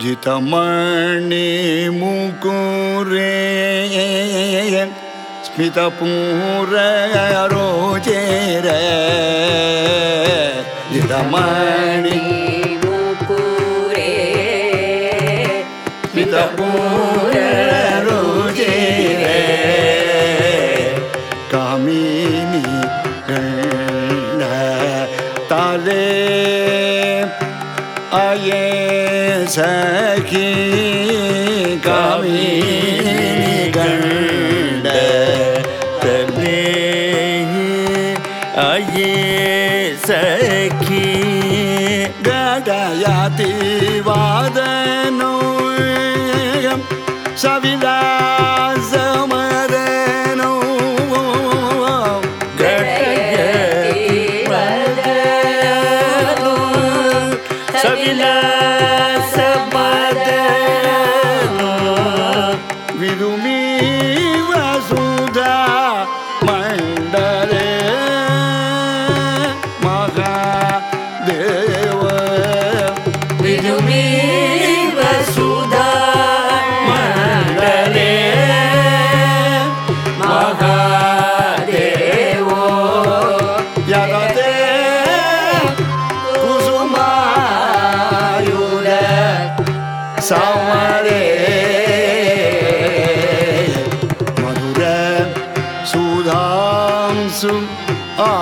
जितमणि मुकुरे स्मितपूररोचे रे। जितमणि आये सखी कामिनी गण्ड आये सखी वादनो सविलासमदनो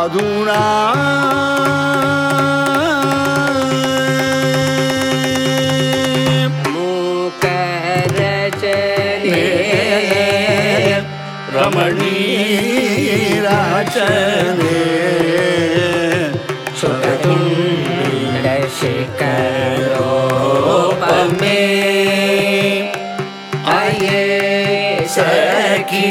अधुना मुखरचने रमणी राचने शिकरोपमे आये सखी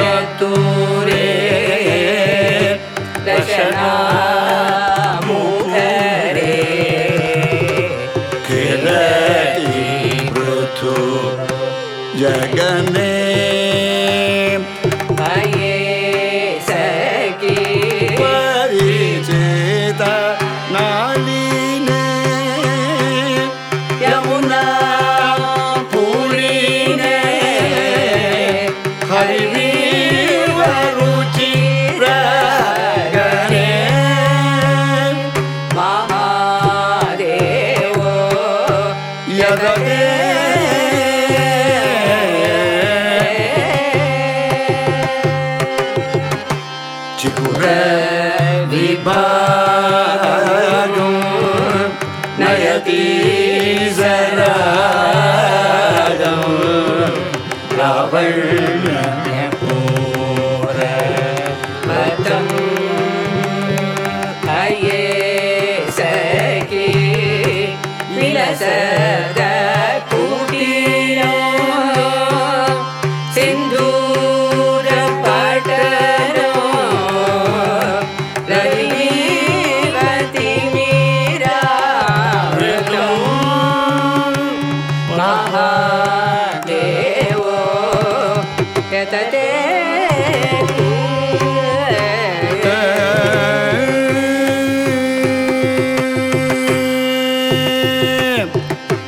चतुरे சரதம் ரவள்யூர பதம் அயே சகி விலச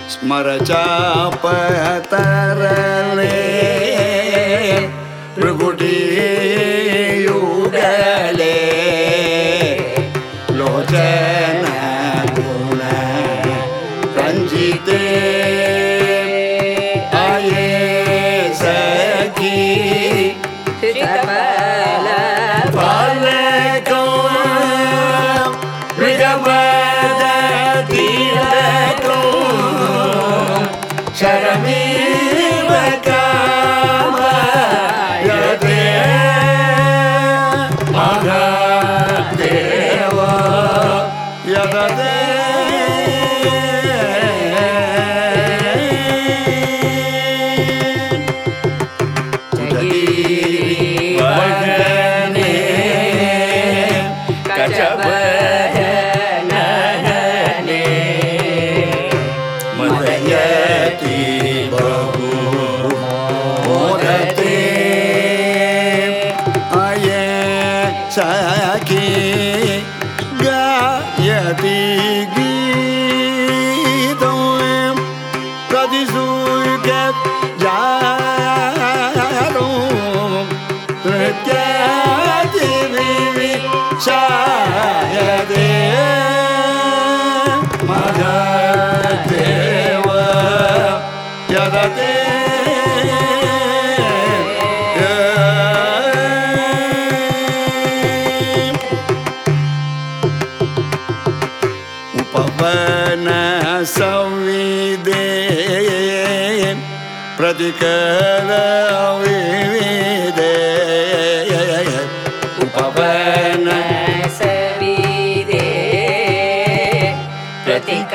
स्मरचाप तरल रघुटी या कि पन संवि प्रतिकविदे उपपनि प्रतिक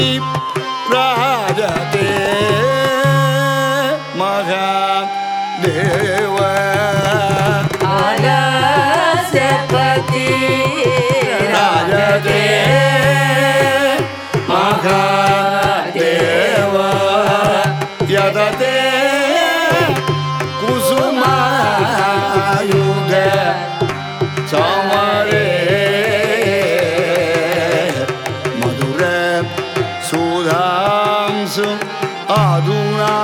deep. अरुणा